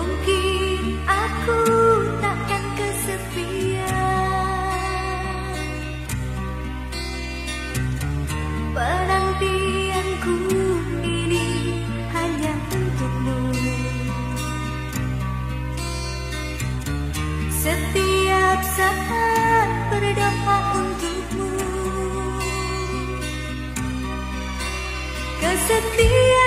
Mungkin aku takkan kesepian. Penantianku ini hanya untukmu. Setiap saat berdampak untukmu. Kesetiaan